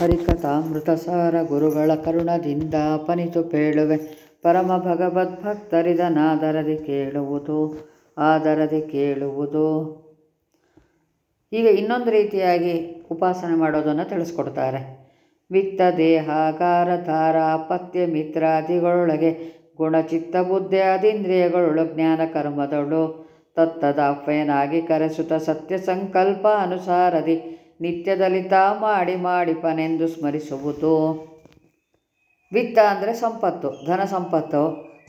ಹರಿಕಥಾಮೃತಸಾರ ಗುರುಗಳ ಕರುಣದಿಂದ ಅಪನಿತು ಪೇಳುವೆ. ಪರಮ ಭಗವದ್ ಭಗವದ್ಭಕ್ತರಿದನಾದರದಿ ಕೇಳುವುದು, ಆದರದಿ ಕೇಳುವುದು. ಈಗ ಇನ್ನೊಂದು ರೀತಿಯಾಗಿ ಉಪಾಸನೆ ಮಾಡೋದನ್ನು ತಿಳಿಸ್ಕೊಡ್ತಾರೆ. ವಿತ್ತ ದೇಹಾಕಾರ ತಾರ ಅಪತ್ಯ ಮಿತ್ರಾದಿಗಳೊಳಗೆ ಗುಣಚಿತ್ತ, ಬುದ್ಧಿ ಬುದ್ಧಿಯಾದಿಂದ್ರಿಯಗಳು ಜ್ಞಾನ, ಕರ್ಮದಳು ತತ್ತದಾಪ್ಯನಾಗಿ ಕರೆಸುತ್ತ ಸತ್ಯ ಸಂಕಲ್ಪ ಅನುಸಾರದಿ. ನಿತ್ಯದಲಿತ ಮಾಡಿ ಮಾಡಿಪನೆಂದು ಸ್ಮರಿಸುವುದು. ವಿತ್ತ ಅಂದರೆ ಸಂಪತ್ತು, ಧನ ಸಂಪತ್ತು,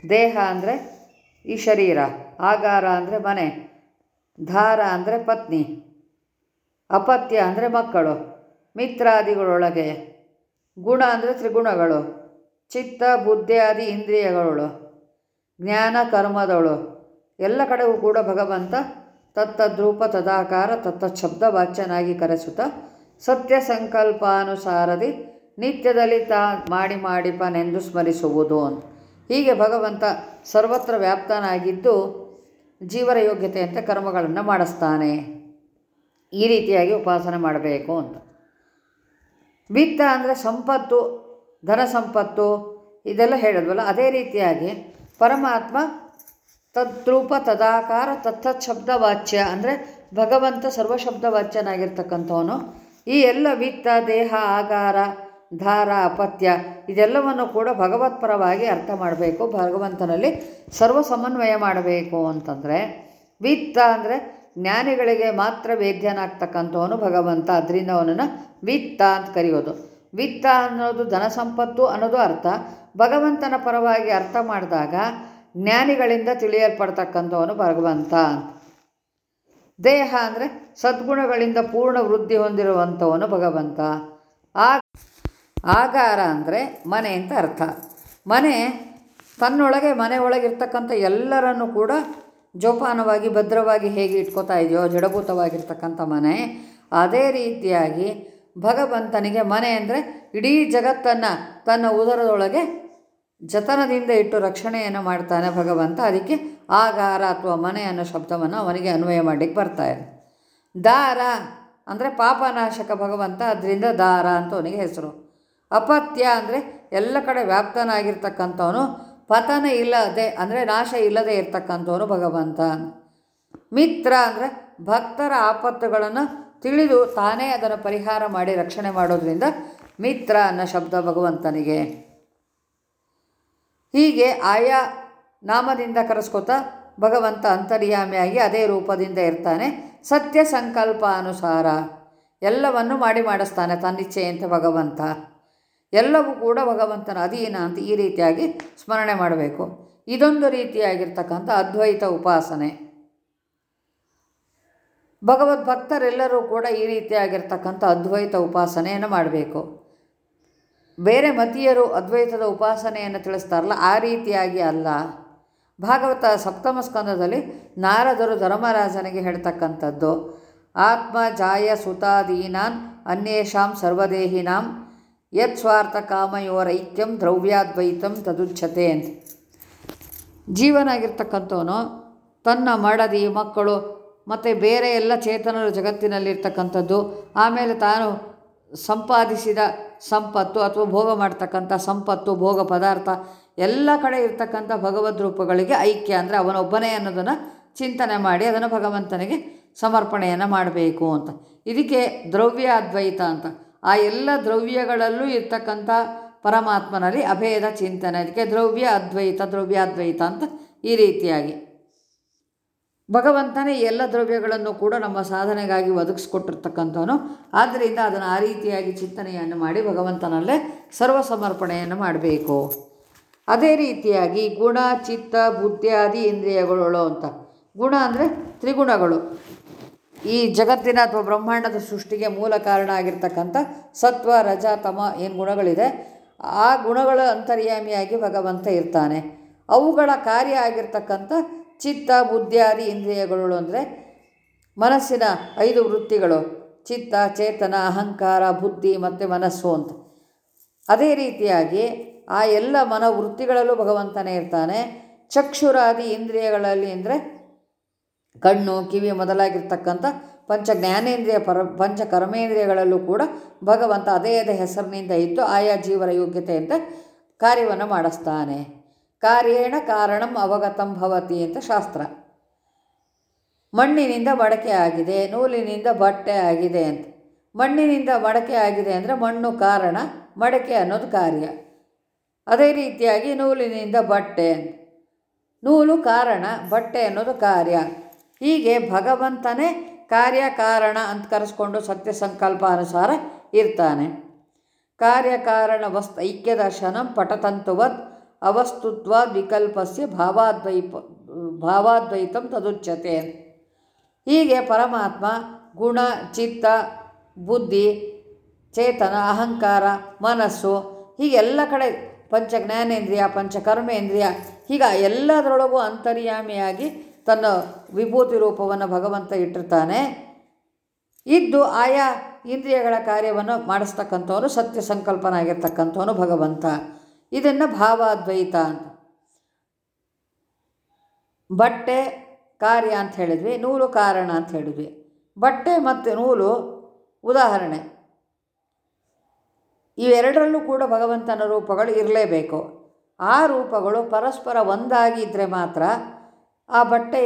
ದೇಹ ಅಂದರೆ ಈ ಶರೀರ, ಆಗಾರ ಅಂದರೆ ಮನೆ, ಧಾರ ಅಂದರೆ ಪತ್ನಿ, ಅಪತ್ಯ ಅಂದರೆ ಮಕ್ಕಳು, ಮಿತ್ರಾದಿಗಳೊಳಗೆ, ಗುಣ ಅಂದರೆ ತ್ರಿಗುಣಗಳು, ಚಿತ್ತ ಬುದ್ಧಿಯಾದಿ ಇಂದ್ರಿಯಗಳು ಜ್ಞಾನ, ಕರ್ಮದಳು, ಎಲ್ಲ ಕಡೆಗೂ ಕೂಡ ಭಗವಂತ ತತ್ತದ್ರೂಪ ತದಾಕಾರ ತತ್ತಶಬ್ದ ವಾಚ್ಯನಾಗಿ ಕರೆಸುತ್ತ ಸತ್ಯ ಸಂಕಲ್ಪಾನುಸಾರದಿ ನಿತ್ಯದಲ್ಲಿ ತಾ ಮಾಡಿ ಮಾಡಿಪನೆಂದು ಸ್ಮರಿಸುವುದು. ಅಂತ ಹೀಗೆ ಭಗವಂತ ಸರ್ವತ್ರ ವ್ಯಾಪ್ತನಾಗಿದ್ದು ಜೀವರ ಯೋಗ್ಯತೆಯಂತೆ ಕರ್ಮಗಳನ್ನು ಮಾಡಿಸ್ತಾನೆ. ಈ ರೀತಿಯಾಗಿ ಉಪಾಸನೆ ಮಾಡಬೇಕು ಅಂತ. ವಿತ್ತ ಅಂದರೆ ಸಂಪತ್ತು, ಧನ ಸಂಪತ್ತು ಇದೆಲ್ಲ ಹೇಳಿದ್ವಲ್ಲ, ಅದೇ ರೀತಿಯಾಗಿ ಪರಮಾತ್ಮ ತದ್ರೂಪ ತದಾಕಾರ ತತ್ತತ್ ಶಬ್ದವಾಚ್ಯ ಅಂದರೆ ಭಗವಂತ ಸರ್ವಶಬ್ದ ವಾಚ್ಯನಾಗಿರ್ತಕ್ಕಂಥವನು ಈ ಎಲ್ಲ ವಿತ್ತ, ದೇಹ, ಆಗಾರ, ಧಾರ ಅಪತ್ಯ ಇದೆಲ್ಲವನ್ನು ಕೂಡ ಭಗವತ್ಪರವಾಗಿ ಅರ್ಥ ಮಾಡಬೇಕು. ಭಗವಂತನಲ್ಲಿ ಸರ್ವ ಸಮನ್ವಯ ಮಾಡಬೇಕು ಅಂತಂದರೆ ವಿತ್ತ ಅಂದರೆ ಜ್ಞಾನಿಗಳಿಗೆ ಮಾತ್ರ ವೇದ್ಯನಾಗ್ತಕ್ಕಂಥವನು ಭಗವಂತ. ಅದರಿಂದ ಅವನನ್ನು ವಿತ್ತ ಅಂತ ಕರೆಯೋದು. ವಿತ್ತ ಅನ್ನೋದು ಧನ ಸಂಪತ್ತು ಅನ್ನೋದು ಅರ್ಥ. ಭಗವಂತನ ಪರವಾಗಿ ಅರ್ಥ ಮಾಡಿದಾಗ ಜ್ಞಾನಿಗಳಿಂದ ತಿಳಿಯಲ್ಪಡ್ತಕ್ಕಂಥವನು ಭಗವಂತ ದೇಹ ಅಂದರೆ ಸದ್ಗುಣಗಳಿಂದ ಪೂರ್ಣ ವೃದ್ಧಿ ಹೊಂದಿರುವಂಥವನು ಭಗವಂತ. ಆಗ ಆಗಾರ ಅಂದರೆ ಮನೆ ಅಂತ ಅರ್ಥ. ಮನೆ ತನ್ನೊಳಗೆ ಮನೆಯೊಳಗಿರ್ತಕ್ಕಂಥ ಎಲ್ಲರನ್ನು ಕೂಡ ಜೋಪಾನವಾಗಿ, ಭದ್ರವಾಗಿ ಹೇಗೆ ಇಟ್ಕೋತಾ ಇದೆಯೋ, ಜಡಭೂತವಾಗಿರ್ತಕ್ಕಂಥ ಮನೆ, ಅದೇ ರೀತಿಯಾಗಿ ಭಗವಂತನಿಗೆ ಮನೆ ಅಂದರೆ ಇಡೀ ಜಗತ್ತನ್ನು ತನ್ನ ಉದರದೊಳಗೆ ಜತನದಿಂದ ಇಟ್ಟು ರಕ್ಷಣೆಯನ್ನು ಮಾಡ್ತಾನೆ ಭಗವಂತ. ಅದಕ್ಕೆ ಆಗಾರ ಅಥವಾ ಮನೆ ಅನ್ನೋ ಶಬ್ದವನ್ನು ಅವನಿಗೆ ಅನ್ವಯ ಮಾಡಲಿಕ್ಕೆ ಇದೆ. ದಾರ ಅಂದರೆ ಪಾಪನಾಶಕ ಭಗವಂತ, ಅದರಿಂದ ದಾರ ಅಂತ ಅವನಿಗೆ ಹೆಸರು. ಅಪತ್ಯ ಅಂದರೆ ಎಲ್ಲ ಕಡೆ ವ್ಯಾಪ್ತನಾಗಿರ್ತಕ್ಕಂಥವನು, ಪತನ ಇಲ್ಲದೆ ಅಂದರೆ ನಾಶ ಇಲ್ಲದೆ ಇರ್ತಕ್ಕಂಥವನು ಭಗವಂತ. ಮಿತ್ರ ಅಂದರೆ ಭಕ್ತರ ಆಪತ್ತುಗಳನ್ನು ತಿಳಿದು ತಾನೇ ಅದನ್ನು ಪರಿಹಾರ ಮಾಡಿ ರಕ್ಷಣೆ ಮಾಡೋದ್ರಿಂದ ಮಿತ್ರ ಅನ್ನೋ ಶಬ್ದ ಭಗವಂತನಿಗೆ. ಹೀಗೆ ಆಯಾ ನಾಮದಿಂದ ಕರೆಸ್ಕೊತ ಭಗವಂತ ಅಂತರ್ಯಾಮಿಯಾಗಿ ಅದೇ ರೂಪದಿಂದ ಇರ್ತಾನೆ. ಸತ್ಯ ಸಂಕಲ್ಪ ಅನುಸಾರ ಎಲ್ಲವನ್ನು ಮಾಡಿ ಮಾಡಿಸ್ತಾನೆ ತನ್ನಿಚ್ಛೆಯಂತೆ ಭಗವಂತ. ಎಲ್ಲವೂ ಕೂಡ ಭಗವಂತನ ಅಧೀನ ಅಂತ ಈ ರೀತಿಯಾಗಿ ಸ್ಮರಣೆ ಮಾಡಬೇಕು. ಇದೊಂದು ರೀತಿಯಾಗಿರ್ತಕ್ಕಂಥ ಅದ್ವೈತ ಉಪಾಸನೆ. ಭಗವದ್ಭಕ್ತರೆಲ್ಲರೂ ಕೂಡ ಈ ರೀತಿಯಾಗಿರ್ತಕ್ಕಂಥ ಅದ್ವೈತ ಉಪಾಸನೆಯನ್ನು ಮಾಡಬೇಕು. ಬೇರೆ ಮತೀಯರು ಅದ್ವೈತದ ಉಪಾಸನೆಯನ್ನು ತಿಳಿಸ್ತಾರಲ್ಲ, ಆ ರೀತಿಯಾಗಿ ಅಲ್ಲ. ಭಾಗವತ ಸಪ್ತಮ ಸ್ಕಂದದಲ್ಲಿ ನಾರದರು ಧರ್ಮರಾಜನಿಗೆ ಹೇಳ್ತಕ್ಕಂಥದ್ದು, ಆತ್ಮ ಜಾಯ ಸುತಾದೀನಾನ್ ಅನ್ಯೇಷಾಂ ಸರ್ವದೇಹಿನಾಂ ಯತ್ ಸ್ವಾರ್ಥ ಕಾಮಯೋರೈಕ್ಯಂ ದ್ರವ್ಯಾದ್ವೈತಂ ತದುಚ್ಛತೆ ಅಂತ. ಜೀವನಾಗಿರ್ತಕ್ಕಂಥವನು ತನ್ನ ಮಡದಿ, ಮಕ್ಕಳು ಮತ್ತು ಬೇರೆ ಎಲ್ಲ ಚೇತನರು ಜಗತ್ತಿನಲ್ಲಿರ್ತಕ್ಕಂಥದ್ದು, ಆಮೇಲೆ ತಾನು ಸಂಪಾದಿಸಿದ ಸಂಪತ್ತು ಅಥವಾ ಭೋಗ ಮಾಡ್ತಕ್ಕಂಥ ಸಂಪತ್ತು, ಭೋಗ ಪದಾರ್ಥ ಎಲ್ಲ ಕಡೆ ಇರ್ತಕ್ಕಂಥ ಭಗವದ್ ರೂಪಗಳಿಗೆ ಐಕ್ಯ ಅಂದರೆ ಅವನೊಬ್ಬನೇ ಅನ್ನೋದನ್ನು ಚಿಂತನೆ ಮಾಡಿ ಅದನ್ನು ಭಗವಂತನಿಗೆ ಸಮರ್ಪಣೆಯನ್ನು ಮಾಡಬೇಕು ಅಂತ. ಇದಕ್ಕೆ ದ್ರವ್ಯ ಅದ್ವೈತ ಅಂತ. ಆ ಎಲ್ಲ ದ್ರವ್ಯಗಳಲ್ಲೂ ಇರ್ತಕ್ಕಂಥ ಪರಮಾತ್ಮನಲ್ಲಿ ಅಭೇದ ಚಿಂತನೆ. ಅದಕ್ಕೆ ದ್ರವ್ಯ ಅದ್ವೈತ ದ್ರವ್ಯಾದ್ವೈತ ಅಂತ ಈ ರೀತಿಯಾಗಿ. ಭಗವಂತನೇ ಎಲ್ಲ ದ್ರವ್ಯಗಳನ್ನು ಕೂಡ ನಮ್ಮ ಸಾಧನೆಗಾಗಿ ಒದಗಿಸ್ಕೊಟ್ಟಿರ್ತಕ್ಕಂಥವನು. ಆದ್ದರಿಂದ ಅದನ್ನು ಆ ರೀತಿಯಾಗಿ ಚಿಂತನೆಯನ್ನು ಮಾಡಿ ಭಗವಂತನಲ್ಲೇ ಸರ್ವ ಸಮರ್ಪಣೆಯನ್ನು ಮಾಡಬೇಕು. ಅದೇ ರೀತಿಯಾಗಿ ಗುಣ, ಚಿತ್ತ ಬುದ್ಧಿಯಾದಿ ಇಂದ್ರಿಯಗಳು ಅಂತ. ಗುಣ ಅಂದರೆ ತ್ರಿಗುಣಗಳು. ಈ ಜಗತ್ತಿನ ಅಥವಾ ಬ್ರಹ್ಮಾಂಡದ ಸೃಷ್ಟಿಗೆ ಮೂಲ ಕಾರಣ ಆಗಿರ್ತಕ್ಕಂಥ ಸತ್ವ, ರಜ, ತಮ ಏನು ಗುಣಗಳಿದೆ, ಆ ಗುಣಗಳ ಅಂತರ್ಯಾಮಿಯಾಗಿ ಭಗವಂತ ಇರ್ತಾನೆ. ಅವುಗಳ ಕಾರ್ಯ ಆಗಿರ್ತಕ್ಕಂಥ ಚಿತ್ತ ಬುದ್ಧಿಯಾದಿ ಇಂದ್ರಿಯಗಳು ಅಂದರೆ ಮನಸ್ಸಿನ ಐದು ವೃತ್ತಿಗಳು. ಚಿತ್ತ, ಚೇತನ, ಅಹಂಕಾರ, ಬುದ್ಧಿ ಮತ್ತು ಮನಸ್ಸು ಅಂತ. ಅದೇ ರೀತಿಯಾಗಿ ಆ ಎಲ್ಲ ಮನೋವೃತ್ತಿಗಳಲ್ಲೂ ಭಗವಂತನೇ ಇರ್ತಾನೆ. ಚಕ್ಷುರಾದಿ ಇಂದ್ರಿಯಗಳಲ್ಲಿ ಅಂದರೆ ಕಣ್ಣು, ಕಿವಿ ಮೊದಲಾಗಿರ್ತಕ್ಕಂಥ ಪಂಚ ಜ್ಞಾನೇಂದ್ರಿಯ ಪರ, ಪಂಚ ಕರ್ಮೇಂದ್ರಿಯಗಳಲ್ಲೂ ಕೂಡ ಭಗವಂತ ಅದೇ ಅದೇ ಹೆಸರಿನಿಂದ ಇದ್ದು ಆಯಾ ಜೀವರ ಯೋಗ್ಯತೆಯಂತೆ ಕಾರ್ಯವನ್ನು ಮಾಡಿಸ್ತಾನೆ. ಕಾರ್ಯೇಣ ಕಾರಣಂ ಅವಗತಂ ಭವತಿ ಅಂತ ಶಾಸ್ತ್ರ. ಮಣ್ಣಿನಿಂದ ಮಡಕೆ ಆಗಿದೆ, ನೂಲಿನಿಂದ ಬಟ್ಟೆ ಆಗಿದೆ ಅಂತ. ಮಣ್ಣಿನಿಂದ ಮಡಕೆ ಆಗಿದೆ ಅಂದರೆ ಮಣ್ಣು ಕಾರಣ, ಮಡಕೆ ಅನ್ನೋದು ಕಾರ್ಯ. ಅದೇ ರೀತಿಯಾಗಿ ನೂಲಿನಿಂದ ಬಟ್ಟೆ ನೂಲು ಕಾರಣ, ಬಟ್ಟೆ ಅನ್ನೋದು ಕಾರ್ಯ. ಹೀಗೆ ಭಗವಂತನೇ ಕಾರ್ಯ ಕಾರಣ ಅಂತ ಕರೆಸ್ಕೊಂಡು ಸತ್ಯ ಸಂಕಲ್ಪ ಅನುಸಾರ ಇರ್ತಾನೆ. ಕಾರ್ಯಕಾರಣ ವಸ್ತು ಐಕ್ಯದರ್ಶನಂ ಪಟತಂತುವದ್ ಅವಸ್ತುತ್ವಾದ್ ವಿಕಲ್ಪಸ್ಯ ಭಾವಾದ್ವೈಪ, ಭಾವಾದ್ವೈತಂ ತದುಚ್ಯತೆ. ಹೀಗೆ ಪರಮಾತ್ಮ ಗುಣ, ಚಿತ್ತ, ಬುದ್ಧಿ, ಚೇತನ, ಅಹಂಕಾರ, ಮನಸ್ಸು ಹೀಗೆಲ್ಲ ಕಡೆ ಪಂಚ ಜ್ಞಾನೇಂದ್ರಿಯ ಪಂಚ ಕರ್ಮೇಂದ್ರಿಯ ಹೀಗ ಎಲ್ಲದರೊಳಗೂ ಅಂತರ್ಯಾಮಿಯಾಗಿ ತನ್ನ ವಿಭೂತಿ ರೂಪವನ್ನು ಭಗವಂತ ಇಟ್ಟಿರ್ತಾನೆ. ಇದ್ದು ಆಯಾ ಇಂದ್ರಿಯಗಳ ಕಾರ್ಯವನ್ನು ಮಾಡಿಸ್ತಕ್ಕಂಥವನು ಸತ್ಯ ಸಂಕಲ್ಪನಾಗಿರ್ತಕ್ಕಂಥವನು ಭಗವಂತ. ಇದನ್ನು ಭಾವಾದ್ವೈತ ಅಂತ. ಬಟ್ಟೆ ಕಾರ್ಯ ಅಂತ ಹೇಳಿದ್ವಿ, ನೂಲು ಕಾರಣ ಅಂತ ಹೇಳಿದ್ವಿ. ಬಟ್ಟೆ ಮತ್ತು ನೂಲು ಉದಾಹರಣೆ. ಇವೆರಡರಲ್ಲೂ ಕೂಡ ಭಗವಂತನ ರೂಪಗಳು ಇರಲೇಬೇಕು. ಆ ರೂಪಗಳು ಪರಸ್ಪರ ಒಂದಾಗಿ ಇದ್ದರೆ ಮಾತ್ರ ಆ ಬಟ್ಟೆ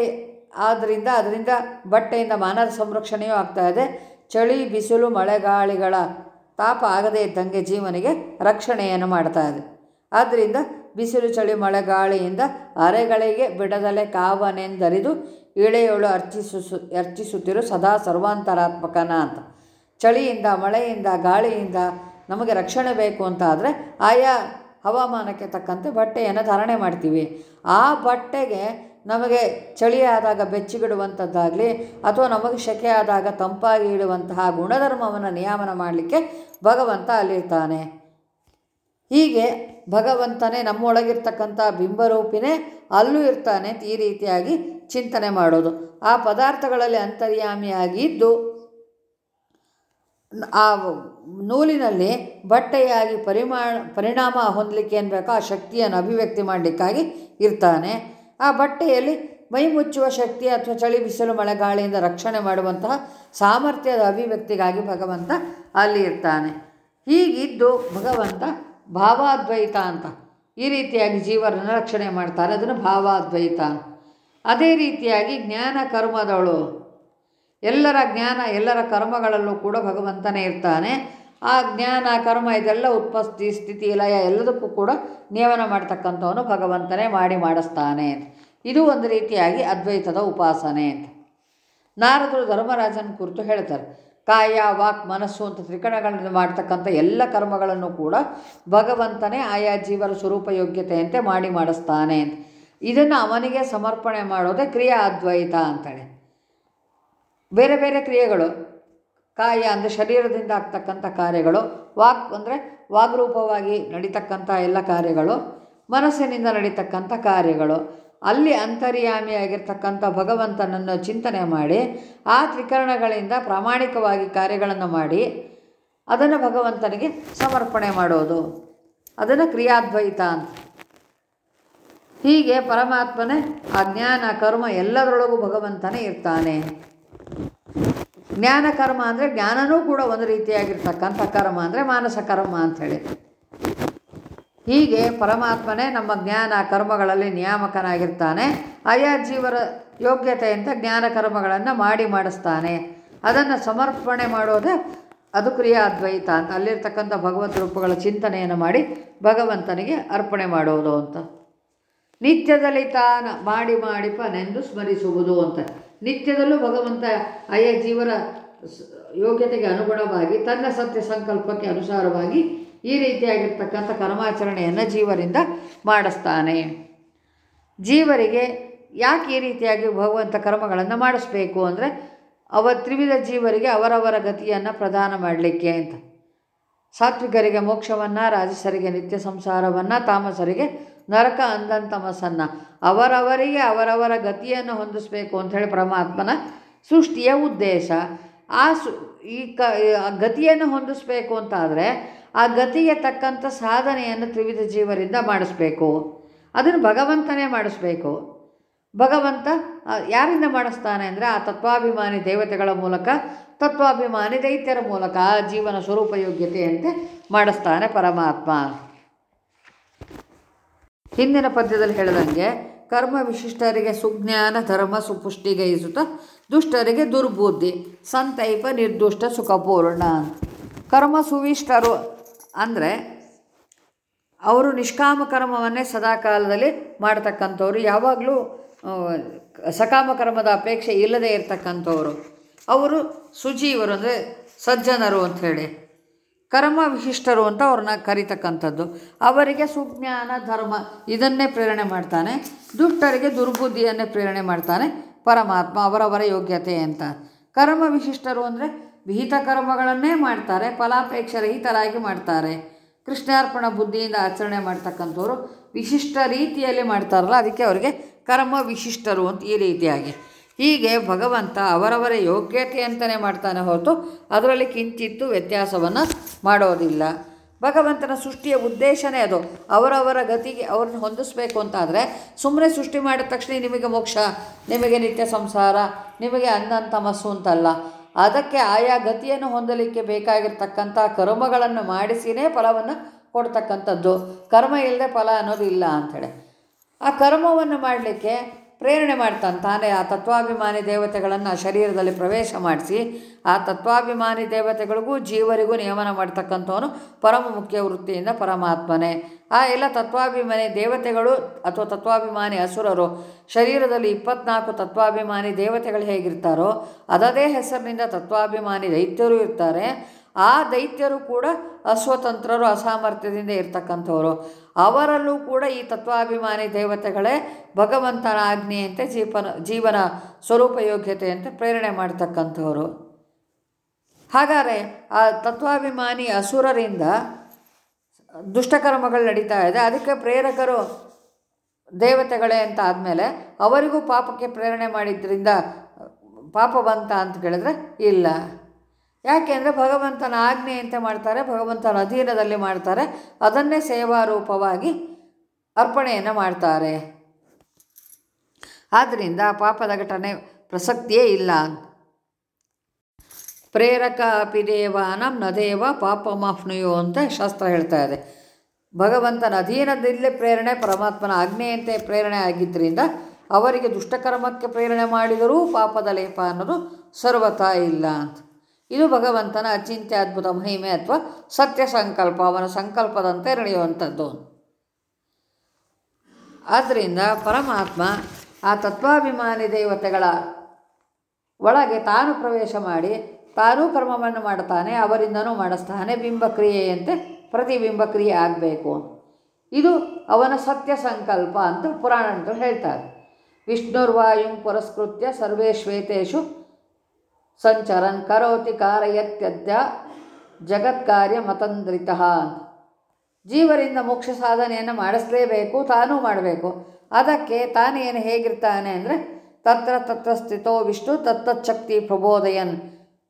ಆದ್ದರಿಂದ ಅದರಿಂದ ಬಟ್ಟೆಯಿಂದ ಮಾನವ ಸಂರಕ್ಷಣೆಯೂ ಆಗ್ತಾ ಇದೆ. ಚಳಿ, ಬಿಸಿಲು, ಮಳೆಗಾಳಿಗಳ ತಾಪ ಆಗದೇ ಇದ್ದಂಗೆ ಜೀವನಿಗೆ ರಕ್ಷಣೆಯನ್ನು ಮಾಡ್ತಾ ಇದೆ. ಆದ್ದರಿಂದ ಬಿಸಿಲು ಚಳಿ ಮಳೆಗಾಳಿಯಿಂದ ಅರೆಗಳಿಗೆ ಬಿಡದಲೆ ಕಾವನೆಂದರಿದು ಇಳೆಯೋಳು ಅರ್ಚಿಸು ಅರ್ಚಿಸುತ್ತಿರು ಸದಾ ಸರ್ವಾಂತರಾತ್ಮಕನ ಅಂತ. ಚಳಿಯಿಂದ, ಮಳೆಯಿಂದ, ಗಾಳಿಯಿಂದ ನಮಗೆ ರಕ್ಷಣೆ ಬೇಕು ಅಂತ ಆದರೆ ಆಯಾ ಹವಾಮಾನಕ್ಕೆ ತಕ್ಕಂತೆ ಬಟ್ಟೆಯನ್ನು ಧಾರಣೆ ಮಾಡ್ತೀವಿ. ಆ ಬಟ್ಟೆಗೆ ನಮಗೆ ಚಳಿಯಾದಾಗ ಬೆಚ್ಚಿಗಿಡುವಂಥದ್ದಾಗಲಿ ಅಥವಾ ನಮಗೆ ಶೆಕೆ ಆದಾಗ ತಂಪಾಗಿ ಇಡುವಂತಹ ಗುಣಧರ್ಮವನ್ನು ನಿಯಾಮನ ಮಾಡಲಿಕ್ಕೆ ಭಗವಂತ ಅಲ್ಲಿರ್ತಾನೆ. ಹೀಗೆ ಭಗವಂತನೇ ನಮ್ಮೊಳಗಿರ್ತಕ್ಕಂಥ ಬಿಂಬರೂಪಿನೇ ಅಲ್ಲೂ ಇರ್ತಾನೆ ಅಂತ ಈ ರೀತಿಯಾಗಿ ಚಿಂತನೆ ಮಾಡೋದು. ಆ ಪದಾರ್ಥಗಳಲ್ಲಿ ಅಂತರ್ಯಾಮಿಯಾಗಿದ್ದು ಆ ನೂಲಿನಲ್ಲಿ ಬಟ್ಟೆಯಾಗಿ ಪರಿಮಾಣ ಪರಿಣಾಮ ಹೊಂದಲಿಕ್ಕೆ ಏನು ಬೇಕೋ ಆ ಶಕ್ತಿಯನ್ನು ಅಭಿವ್ಯಕ್ತಿ ಮಾಡಲಿಕ್ಕಾಗಿ ಇರ್ತಾನೆ. ಆ ಬಟ್ಟೆಯಲ್ಲಿ ಮೈ ಮುಚ್ಚುವ ಶಕ್ತಿ ಅಥವಾ ಚಳಿ ಬಿಸಿಲು ಮಳೆಗಾಳಿಯಿಂದ ರಕ್ಷಣೆ ಮಾಡುವಂತಹ ಸಾಮರ್ಥ್ಯದ ಅಭಿವ್ಯಕ್ತಿಗಾಗಿ ಭಗವಂತ ಅಲ್ಲಿ ಇರ್ತಾನೆ. ಹೀಗಿದ್ದು ಭಗವಂತ ಭಾವಾದ್ವೈತ ಅಂತ. ಈ ರೀತಿಯಾಗಿ ಜೀವರನ್ನು ರಕ್ಷಣೆ ಮಾಡ್ತಾರೆ. ಅದನ್ನು ಭಾವಾದ್ವೈತ ಅದೇ ರೀತಿಯಾಗಿ ಜ್ಞಾನ ಕರ್ಮದವಳು. ಎಲ್ಲರ ಜ್ಞಾನ, ಎಲ್ಲರ ಕರ್ಮಗಳಲ್ಲೂ ಕೂಡ ಭಗವಂತನೇ ಇರ್ತಾನೆ. ಆ ಜ್ಞಾನ, ಕರ್ಮ ಇದೆಲ್ಲ ಉತ್ಪತ್ತಿ, ಸ್ಥಿತಿ, ಲಯ ಎಲ್ಲದಕ್ಕೂ ಕೂಡ ನಿಯಮನ ಮಾಡ್ತಕ್ಕಂಥವನು ಭಗವಂತನೇ ಮಾಡಿ ಮಾಡಿಸ್ತಾನೆ ಇದು ಒಂದು ರೀತಿಯಾಗಿ ಅದ್ವೈತದ ಉಪಾಸನೆ ಅಂತ. ನಾರದರು ಧರ್ಮರಾಜನ ಕುರಿತು ಹೇಳ್ತಾರೆ. ಕಾಯ, ವಾಕ್, ಮನಸ್ಸು ಅಂತ ತ್ರಿಕರಣಗಳನ್ನು ಮಾಡ್ತಕ್ಕಂಥ ಎಲ್ಲ ಕರ್ಮಗಳನ್ನು ಕೂಡ ಭಗವಂತನೇ ಆಯಾ ಜೀವರ ಸ್ವರೂಪ ಯೋಗ್ಯತೆಯಂತೆ ಮಾಡಿ ಮಾಡಿಸ್ತಾನೆ ಅಂತ. ಇದನ್ನು ಅವನಿಗೆ ಸಮರ್ಪಣೆ ಮಾಡೋದೇ ಕ್ರಿಯಾ ಅದ್ವೈತ ಅಂತೇಳಿ. ಬೇರೆ ಬೇರೆ ಕ್ರಿಯೆಗಳು, ಕಾಯ ಅಂದರೆ ಶರೀರದಿಂದ ಆಗ್ತಕ್ಕಂಥ ಕಾರ್ಯಗಳು, ವಾಕ್ ಅಂದರೆ ವಾಗ್ರೂಪವಾಗಿ ನಡೀತಕ್ಕಂಥ ಎಲ್ಲ ಕಾರ್ಯಗಳು, ಮನಸ್ಸಿನಿಂದ ನಡೀತಕ್ಕಂಥ ಕಾರ್ಯಗಳು ಅಲ್ಲಿ ಅಂತರ್ಯಾಮಿಯಾಗಿರ್ತಕ್ಕಂಥ ಭಗವಂತನನ್ನು ಚಿಂತನೆ ಮಾಡಿ, ಆ ತ್ರಿಕರಣಗಳಿಂದ ಪ್ರಾಮಾಣಿಕವಾಗಿ ಕಾರ್ಯಗಳನ್ನು ಮಾಡಿ, ಅದನ್ನು ಭಗವಂತನಿಗೆ ಸಮರ್ಪಣೆ ಮಾಡೋದು. ಅದನ್ನು ಕ್ರಿಯಾದ್ವೈತ ಅಂತ. ಹೀಗೆ ಪರಮಾತ್ಮನೇ ಆ ಜ್ಞಾನ, ಕರ್ಮ ಎಲ್ಲದರೊಳಗೂ ಭಗವಂತನೇ ಇರ್ತಾನೆ. ಜ್ಞಾನ, ಕರ್ಮ ಅಂದರೆ ಜ್ಞಾನನೂ ಕೂಡ ಒಂದು ರೀತಿಯಾಗಿರ್ತಕ್ಕಂಥ ಕರ್ಮ ಅಂದರೆ ಮಾನಸ ಕರ್ಮ ಅಂಥೇಳಿ ಹೀಗೆ ಪರಮಾತ್ಮನೇ ನಮ್ಮ ಜ್ಞಾನ ಕರ್ಮಗಳಲ್ಲಿ ನಿಯಾಮಕನಾಗಿರ್ತಾನೆ. ಆಯಾ ಜೀವರ ಯೋಗ್ಯತೆಯಂತ ಜ್ಞಾನ ಕರ್ಮಗಳನ್ನು ಮಾಡಿ ಮಾಡಿಸ್ತಾನೆ. ಅದನ್ನು ಸಮರ್ಪಣೆ ಮಾಡೋದೇ ಅದು ಕ್ರಿಯಾದ್ವೈತ ಅಂತ. ಅಲ್ಲಿರ್ತಕ್ಕಂಥ ಭಗವದ್ ರೂಪಗಳ ಚಿಂತನೆಯನ್ನು ಮಾಡಿ ಭಗವಂತನಿಗೆ ಅರ್ಪಣೆ ಮಾಡೋದು ಅಂತ. ನಿತ್ಯದಲ್ಲಿ ತಾನ ಮಾಡಿ ಮಾಡಿಪನೆಂದು ಸ್ಮರಿಸುವುದು ಅಂತ. ನಿತ್ಯದಲ್ಲೂ ಭಗವಂತ ಆಯಾ ಜೀವರ ಯೋಗ್ಯತೆಗೆ ಅನುಗುಣವಾಗಿ ತನ್ನ ಸತ್ಯ ಸಂಕಲ್ಪಕ್ಕೆ ಅನುಸಾರವಾಗಿ ಈ ರೀತಿಯಾಗಿರ್ತಕ್ಕಂಥ ಕರ್ಮಾಚರಣೆಯನ್ನು ಜೀವರಿಂದ ಮಾಡಿಸ್ತಾನೆ. ಜೀವರಿಗೆ ಯಾಕೆ ಈ ರೀತಿಯಾಗಿ ಭಗವಂತ ಕರ್ಮಗಳನ್ನು ಮಾಡಿಸ್ಬೇಕು ಅಂದರೆ ಅವ ತ್ರಿವಿಧ ಜೀವರಿಗೆ ಅವರವರ ಗತಿಯನ್ನು ಪ್ರದಾನ ಮಾಡಲಿಕ್ಕೆ ಅಂತ. ಸಾತ್ವಿಕರಿಗೆ ಮೋಕ್ಷವನ್ನು, ರಾಜಸರಿಗೆ ನಿತ್ಯ ಸಂಸಾರವನ್ನು, ತಾಮಸರಿಗೆ ನರಕ ಅಂದಂತಮಸನ್ನು ಅವರವರಿಗೆ ಅವರವರ ಗತಿಯನ್ನು ಅಂತ ಅಂಥೇಳಿ ಪರಮಾತ್ಮನ ಸೃಷ್ಟಿಯ ಉದ್ದೇಶ. ಆ ಸು ಈ ಕ ಗತಿಯನ್ನು ಹೊಂದಿಸ್ಬೇಕು ಅಂತಾದರೆ ಆ ಗತಿಗೆ ತಕ್ಕಂಥ ಸಾಧನೆಯನ್ನು ತ್ರಿವಿಧ ಜೀವರಿಂದ ಮಾಡಿಸ್ಬೇಕು. ಅದನ್ನು ಭಗವಂತನೇ ಮಾಡಿಸ್ಬೇಕು. ಭಗವಂತ ಯಾರಿಂದ ಮಾಡಿಸ್ತಾನೆ ಅಂದರೆ ಆ ತತ್ವಾಭಿಮಾನಿ ದೇವತೆಗಳ ಮೂಲಕ, ತತ್ವಾಭಿಮಾನಿ ದೈತ್ಯರ ಮೂಲಕ ಆ ಜೀವನ ಸ್ವರೂಪ ಯೋಗ್ಯತೆಯಂತೆ ಮಾಡಿಸ್ತಾನೆ ಪರಮಾತ್ಮ. ಹಿಂದಿನ ಪದ್ಯದಲ್ಲಿ ಹೇಳಿದಂಗೆ, ಕರ್ಮ ವಿಶಿಷ್ಟರಿಗೆ ಸುಜ್ಞಾನ, ಧರ್ಮ ಸುಪುಷ್ಟಿಗೈಸುತ್ತ ದುಷ್ಟರಿಗೆ ದುರ್ಬುದ್ಧಿ, ಸಂತೈಪ ನಿರ್ದುಷ್ಟ ಸುಖಪೂರ್ಣ. ಕರ್ಮ ಸುವಿಷ್ಟರು ಅಂದರೆ ಅವರು ನಿಷ್ಕಾಮ ಕರ್ಮವನ್ನೇ ಸದಾಕಾಲದಲ್ಲಿ ಮಾಡ್ತಕ್ಕಂಥವ್ರು. ಯಾವಾಗಲೂ ಸಕಾಮ ಕರ್ಮದ ಅಪೇಕ್ಷೆ ಇಲ್ಲದೆ ಇರತಕ್ಕಂಥವ್ರು. ಅವರು ಸುಜೀವರು ಅಂದರೆ ಸಜ್ಜನರು ಅಂಥೇಳಿ ಕರ್ಮ ವಿಶಿಷ್ಟರು ಅಂತ ಅವ್ರನ್ನ ಕರಿತಕ್ಕಂಥದ್ದು. ಅವರಿಗೆ ಸುಜ್ಞಾನ, ಧರ್ಮ ಇದನ್ನೇ ಪ್ರೇರಣೆ ಮಾಡ್ತಾನೆ. ದುಷ್ಟರಿಗೆ ದುರ್ಬುದ್ಧಿಯನ್ನೇ ಪ್ರೇರಣೆ ಮಾಡ್ತಾನೆ ಪರಮಾತ್ಮ ಅವರವರ ಯೋಗ್ಯತೆ ಅಂತ. ಕರ್ಮ ವಿಶಿಷ್ಟರು ಅಂದರೆ ವಿಹಿತ ಕರ್ಮಗಳನ್ನೇ ಮಾಡ್ತಾರೆ, ಫಲಾಪೇಕ್ಷ ರಹಿತರಾಗಿ ಮಾಡ್ತಾರೆ. ಕೃಷ್ಣಾರ್ಪಣ ಬುದ್ಧಿಯಿಂದ ಆಚರಣೆ ಮಾಡ್ತಕ್ಕಂಥವ್ರು ವಿಶಿಷ್ಟ ರೀತಿಯಲ್ಲಿ ಮಾಡ್ತಾರಲ್ಲ, ಅದಕ್ಕೆ ಅವರಿಗೆ ಕರ್ಮ ವಿಶಿಷ್ಟರು ಅಂತ ಈ ರೀತಿಯಾಗಿ. ಹೀಗೆ ಭಗವಂತ ಅವರವರ ಯೋಗ್ಯತೆ ಅಂತಲೇ ಮಾಡ್ತಾನೆ ಹೊರತು ಅದರಲ್ಲಿ ಕಿಂಚಿತ್ತು ವ್ಯತ್ಯಾಸವನ್ನು ಮಾಡೋದಿಲ್ಲ. ಭಗವಂತನ ಸೃಷ್ಟಿಯ ಉದ್ದೇಶನೇ ಅದು. ಅವರವರ ಗತಿಗೆ ಅವ್ರನ್ನ ಹೊಂದಿಸ್ಬೇಕು ಅಂತಾದರೆ ಸುಮ್ಮನೆ ಸೃಷ್ಟಿ ಮಾಡಿದ ತಕ್ಷಣ ನಿಮಗೆ ಮೋಕ್ಷ, ನಿಮಗೆ ನಿತ್ಯ ಸಂಸಾರ, ನಿಮಗೆ ಅನ್ನ, ತಮಸ್ಸು ಅಂತಲ್ಲ. ಅದಕ್ಕೆ ಆಯಾ ಗತಿಯನ್ನು ಹೊಂದಲಿಕ್ಕೆ ಬೇಕಾಗಿರ್ತಕ್ಕಂಥ ಕರ್ಮಗಳನ್ನು ಮಾಡಿಸಿನೇ ಫಲವನ್ನು ಕೊಡ್ತಕ್ಕಂಥದ್ದು. ಕರ್ಮ ಇಲ್ಲದೆ ಫಲ ಅನ್ನೋದು ಇಲ್ಲ ಅಂಥೇಳಿ. ಆ ಕರ್ಮವನ್ನು ಮಾಡಲಿಕ್ಕೆ ಪ್ರೇರಣೆ ಮಾಡ್ತಾನೆ ತಾನೇ. ಆ ತತ್ವಾಭಿಮಾನಿ ದೇವತೆಗಳನ್ನು ಶರೀರದಲ್ಲಿ ಪ್ರವೇಶ ಮಾಡಿಸಿ ಆ ತತ್ವಾಭಿಮಾನಿ ದೇವತೆಗಳಿಗೂ ಜೀವರಿಗೂ ನಿಯಮನ ಮಾಡ್ತಕ್ಕಂಥವನು ಪರಮ ಮುಖ್ಯ ವೃತ್ತಿಯಿಂದ ಪರಮಾತ್ಮನೇ. ಆ ಎಲ್ಲ ತತ್ವಾಭಿಮಾನಿ ದೇವತೆಗಳು ಅಥವಾ ತತ್ವಾಭಿಮಾನಿ ಅಸುರರು ಶರೀರದಲ್ಲಿ ಇಪ್ಪತ್ನಾಲ್ಕು ತತ್ವಾಭಿಮಾನಿ ದೇವತೆಗಳು ಹೇಗಿರ್ತಾರೋ ಅದದೇ ಹೆಸರಿನಿಂದ ತತ್ವಾಭಿಮಾನಿ ದೈತ್ಯರು ಇರ್ತಾರೆ. ಆ ದೈತ್ಯರು ಕೂಡ ಅಸ್ವತಂತ್ರರು, ಅಸಾಮರ್ಥ್ಯದಿಂದ ಇರ್ತಕ್ಕಂಥವ್ರು. ಅವರಲ್ಲೂ ಕೂಡ ಈ ತತ್ವಾಭಿಮಾನಿ ದೇವತೆಗಳೇ ಭಗವಂತನ ಆಜ್ಞೆಯಂತೆ ಜೀವನ ಜೀವನ ಸ್ವರೂಪ ಯೋಗ್ಯತೆಯಂತೆ ಪ್ರೇರಣೆ ಮಾಡ್ತಕ್ಕಂಥವರು. ಹಾಗಾದರೆ ಆ ತತ್ವಾಭಿಮಾನಿ ಅಸುರರಿಂದ ದುಷ್ಟಕರ್ಮಗಳು ನಡೀತಾ ಇದೆ. ಅದಕ್ಕೆ ಪ್ರೇರಕರು ದೇವತೆಗಳೇ ಅಂತ ಆದಮೇಲೆ ಅವರಿಗೂ ಪಾಪಕ್ಕೆ ಪ್ರೇರಣೆ ಮಾಡಿದ್ದರಿಂದ ಪಾಪ ಬಂತ ಅಂತ ಕೇಳಿದ್ರೆ ಇಲ್ಲ. ಯಾಕೆಂದರೆ ಭಗವಂತನ ಆಜ್ಞೆಯಂತೆ ಮಾಡ್ತಾರೆ? ಭಗವಂತನ ಅಧೀನದಲ್ಲಿ ಮಾಡ್ತಾರೆ. ಅದನ್ನೇ ಸೇವಾರೂಪವಾಗಿ ಅರ್ಪಣೆಯನ್ನು ಮಾಡ್ತಾರೆ. ಆದ್ದರಿಂದ ಪಾಪದ ಘಟನೆ ಪ್ರಸಕ್ತಿಯೇ ಇಲ್ಲ. ಪ್ರೇರಕ ಅಪಿ ದೇವಾನಂ ನ ದೇವ ಪಾಪಮಾಪ್ನುಯೋ ಅಂತ ಶಾಸ್ತ್ರ ಹೇಳ್ತಾ ಇದೆ. ಭಗವಂತನ ಅಧೀನದಲ್ಲೇ ಪ್ರೇರಣೆ, ಪರಮಾತ್ಮನ ಆಜ್ಞೆಯಂತೆ ಪ್ರೇರಣೆ ಆಗಿದ್ದರಿಂದ ಅವರಿಗೆ ದುಷ್ಟಕರ್ಮಕ್ಕೆ ಪ್ರೇರಣೆ ಮಾಡಿದರೂ ಪಾಪದ ಲೇಪ ಅನ್ನೋದು ಸರ್ವತಾ ಇಲ್ಲ ಅಂತ. ಇದು ಭಗವಂತನ ಅಚಿಂತ್ಯ ಅದ್ಭುತ ಮಹಿಮೆ ಅಥವಾ ಸತ್ಯ ಸಂಕಲ್ಪ. ಅವನ ಸಂಕಲ್ಪದಂತೆ ನಡೆಯುವಂಥದ್ದು. ಆದ್ದರಿಂದ ಪರಮಾತ್ಮ ಆ ತತ್ವಾಭಿಮಾನಿ ದೇವತೆಗಳ ಒಳಗೆ ತಾನು ಪ್ರವೇಶ ಮಾಡಿ ತಾನೂ ಕರ್ಮವನ್ನು ಮಾಡ್ತಾನೆ ಅವರಿಂದನೂ ಮಾಡಿಸ್ತಾನೆ. ಬಿಂಬಕ್ರಿಯೆಯಂತೆ ಪ್ರತಿಬಿಂಬಕ್ರಿಯೆ ಆಗಬೇಕು. ಇದು ಅವನ ಸತ್ಯ ಸಂಕಲ್ಪ ಅಂತ ಪುರಾಣ ಹೇಳ್ತಾರೆ. ವಿಷ್ಣುರ್ವಾಯುಂ ಪುರಸ್ಕೃತ್ಯ ಸರ್ವೇ ಶ್ವೇತೇಶು ಸಂಚರನ್ ಕರೋತಿ ಕಾರಯತ್ಯದ್ಯ ಜಗತ್ಕಾರ್ಯ ಮತಂದ್ರಿತ ಜೀವರಿಂದ ಮೋಕ್ಷ ಸಾಧನೆಯನ್ನು ಮಾಡಿಸಲೇಬೇಕು, ತಾನೂ ಮಾಡಬೇಕು. ಅದಕ್ಕೆ ತಾನೇನು ಹೇಗಿರ್ತಾನೆ ಅಂದರೆ ತತ್ರ ತತ್ರ ಸ್ಥಿತೋ ವಿಷ್ಣು ತತ್ತಚ್ಛಕ್ತಿ ಪ್ರಬೋದಯನ್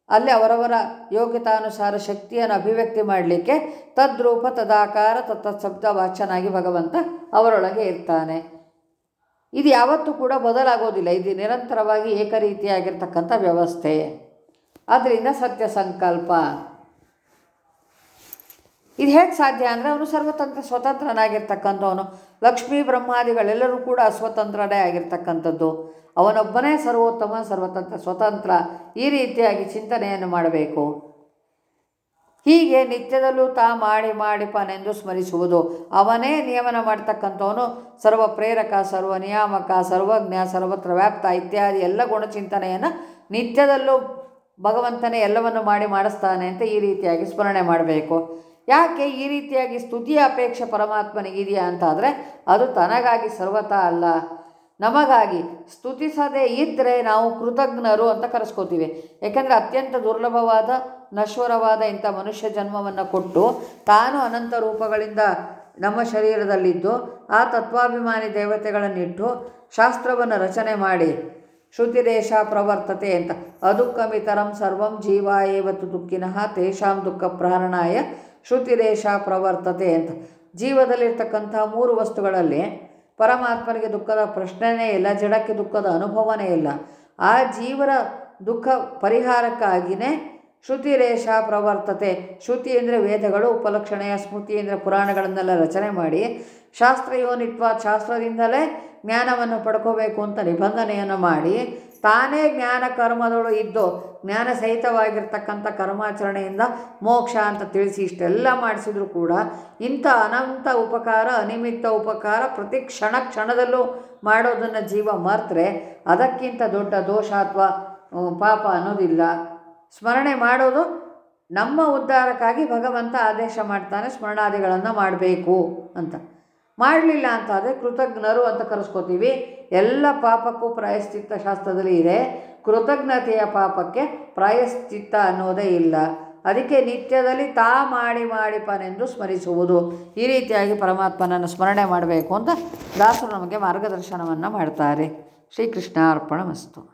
ಅಲ್ಲಿ ಅವರವರ ಯೋಗ್ಯತಾನುಸಾರ ಶಕ್ತಿಯನ್ನು ಅಭಿವ್ಯಕ್ತಿ ಮಾಡಲಿಕ್ಕೆ ತದ್ರೂಪ ತದಾಕಾರ ತತ್ತಶಬ್ದ ವಾಚನಾಗಿ ಭಗವಂತ ಅವರೊಳಗೆ ಇರ್ತಾನೆ. ಇದು ಯಾವತ್ತೂ ಕೂಡ ಬದಲಾಗೋದಿಲ್ಲ. ಇದು ನಿರಂತರವಾಗಿ ಏಕರೀತಿಯಾಗಿರ್ತಕ್ಕಂಥ ವ್ಯವಸ್ಥೆ. ಆದ್ದರಿಂದ ಸತ್ಯ ಸಂಕಲ್ಪ. ಇದು ಹೇಗೆ ಸಾಧ್ಯ ಅಂದರೆ ಅವನು ಸರ್ವತಂತ್ರ, ಸ್ವತಂತ್ರನಾಗಿರ್ತಕ್ಕಂಥವನು. ಲಕ್ಷ್ಮೀ ಬ್ರಹ್ಮಾದಿಗಳೆಲ್ಲರೂ ಕೂಡ ಅಸ್ವತಂತ್ರನೇ ಆಗಿರ್ತಕ್ಕಂಥದ್ದು. ಅವನೊಬ್ಬನೇ ಸರ್ವೋತ್ತಮ, ಸರ್ವತಂತ್ರ, ಸ್ವತಂತ್ರ. ಈ ರೀತಿಯಾಗಿ ಚಿಂತನೆಯನ್ನು ಮಾಡಬೇಕು. ಹೀಗೆ ನಿತ್ಯದಲ್ಲೂ ತಾ ಮಾಡಿ ಮಾಡಿಪನೆಂದು ಸ್ಮರಿಸುವುದು. ಅವನೇ ನಿಯಮನ ಮಾಡ್ತಕ್ಕಂಥವನು. ಸರ್ವ ಪ್ರೇರಕ, ಸರ್ವ ನಿಯಾಮಕ, ಸರ್ವಜ್ಞ, ಸರ್ವತ್ರ ವ್ಯಾಪ್ತ ಇತ್ಯಾದಿ ಎಲ್ಲ ಗುಣಚಿಂತನೆಯನ್ನು ನಿತ್ಯದಲ್ಲೂ ಭಗವಂತನೇ ಎಲ್ಲವನ್ನು ಮಾಡಿ ಮಾಡಿಸ್ತಾನೆ ಅಂತ ಈ ರೀತಿಯಾಗಿ ಸ್ಮರಣೆ ಮಾಡಬೇಕು. ಯಾಕೆ ಈ ರೀತಿಯಾಗಿ ಸ್ತುತಿಯ ಅಪೇಕ್ಷೆ ಪರಮಾತ್ಮನಿಗಿದೆಯಾ ಅಂತಾದರೆ, ಅದು ತನಗಾಗಿ ಸರ್ವತ ಅಲ್ಲ. ನಮಗಾಗಿ ಸ್ತುತಿಸದೇ ಇದ್ದರೆ ನಾವು ಕೃತಜ್ಞರು ಅಂತ ಕರೆಸ್ಕೋತೀವಿ. ಯಾಕೆಂದರೆ ಅತ್ಯಂತ ದುರ್ಲಭವಾದ ನಶ್ವರವಾದ ಇಂಥ ಮನುಷ್ಯ ಜನ್ಮವನ್ನು ಕೊಟ್ಟು ತಾನು ಅನಂತ ರೂಪಗಳಿಂದ ನಮ್ಮ ಶರೀರದಲ್ಲಿದ್ದು ಆ ತತ್ವಾಭಿಮಾನಿ ದೇವತೆಗಳನ್ನಿಟ್ಟು ಶಾಸ್ತ್ರವನ್ನು ರಚನೆ ಮಾಡಿ ಶ್ರುತಿರೇಶ ಪ್ರವರ್ತತೆ ಅಂತ. ಅದುಃಖಮಿತರಂ ಸರ್ವಂ ಜೀವ ಏವತ್ತು ದುಃಖಿನಃ ತೇಷಾಂ ದುಃಖ ಪ್ರಾರಣಾಯ ಶ್ರುತಿರೇಶ ಪ್ರವರ್ತತೆ ಅಂತ. ಜೀವದಲ್ಲಿರ್ತಕ್ಕಂಥ ಮೂರು ವಸ್ತುಗಳಲ್ಲಿ ಪರಮಾತ್ಮನಿಗೆ ದುಃಖದ ಪ್ರಶ್ನೆನೇ ಇಲ್ಲ, ಜಡಕ್ಕೆ ದುಃಖದ ಅನುಭವನೇ ಇಲ್ಲ. ಆ ಜೀವರ ದುಃಖ ಪರಿಹಾರಕ್ಕಾಗಿಯೇ ಶ್ರುತಿರೇಷ ಪ್ರವರ್ತತೆ. ಶ್ರುತಿ ಅಂದರೆ ವೇದಗಳು, ಉಪಲಕ್ಷಣೆಯ ಸ್ಮೃತಿ ಅಂದರೆ ಪುರಾಣಗಳನ್ನೆಲ್ಲ ರಚನೆ ಮಾಡಿ ಶಾಸ್ತ್ರಯೋನಿತ್ವ ಶಾಸ್ತ್ರದಿಂದಲೇ ಜ್ಞಾನವನ್ನು ಪಡ್ಕೋಬೇಕು ಅಂತ ನಿಬಂಧನೆಯನ್ನು ಮಾಡಿ ತಾನೇ ಜ್ಞಾನ ಕರ್ಮದಳು ಇದ್ದು ಜ್ಞಾನ ಸಹಿತವಾಗಿರ್ತಕ್ಕಂಥ ಕರ್ಮಾಚರಣೆಯಿಂದ ಮೋಕ್ಷ ಅಂತ ತಿಳಿಸಿ ಇಷ್ಟೆಲ್ಲ ಮಾಡಿಸಿದ್ರು ಕೂಡ ಇಂಥ ಅನಂತ ಉಪಕಾರ, ಅನಿಮಿತ್ತ ಉಪಕಾರ ಪ್ರತಿ ಕ್ಷಣ ಕ್ಷಣದಲ್ಲೂ ಮಾಡೋದನ್ನು ಜೀವ ಮರೆತರೆ ಅದಕ್ಕಿಂತ ದೊಡ್ಡ ದೋಷ ಅಥವಾ ಪಾಪ ಅನ್ನೋದಿಲ್ಲ. ಸ್ಮರಣೆ ಮಾಡೋದು ನಮ್ಮ ಉದ್ಧಾರಕ್ಕಾಗಿ ಭಗವಂತ ಆದೇಶ ಮಾಡ್ತಾನೆ, ಸ್ಮರಣಾದಿಗಳನ್ನು ಮಾಡಬೇಕು ಅಂತ. ಮಾಡಲಿಲ್ಲ ಅಂತಾದರೆ ಕೃತಜ್ಞರು ಅಂತ ಕರೆಸ್ಕೋತೀವಿ. ಎಲ್ಲ ಪಾಪಕ್ಕೂ ಪ್ರಾಯಶ್ಚಿತ್ತ ಶಾಸ್ತ್ರದಲ್ಲಿ ಇದೆ. ಕೃತಜ್ಞತೆಯ ಪಾಪಕ್ಕೆ ಪ್ರಾಯಶ್ಚಿತ್ತ ಅನ್ನೋದೇ ಇಲ್ಲ. ಅದಕ್ಕೆ ನಿತ್ಯದಲ್ಲಿ ತಾ ಮಾಡಿ ಮಾಡಿಪನೆಂದು ಸ್ಮರಿಸುವುದು. ಈ ರೀತಿಯಾಗಿ ಪರಮಾತ್ಮನನ್ನು ಸ್ಮರಣೆ ಮಾಡಬೇಕು ಅಂತ ದಾಸರು ನಮಗೆ ಮಾರ್ಗದರ್ಶನವನ್ನು ಮಾಡ್ತಾರೆ. ಶ್ರೀಕೃಷ್ಣ ಅರ್ಪಣ ಮಸ್ತು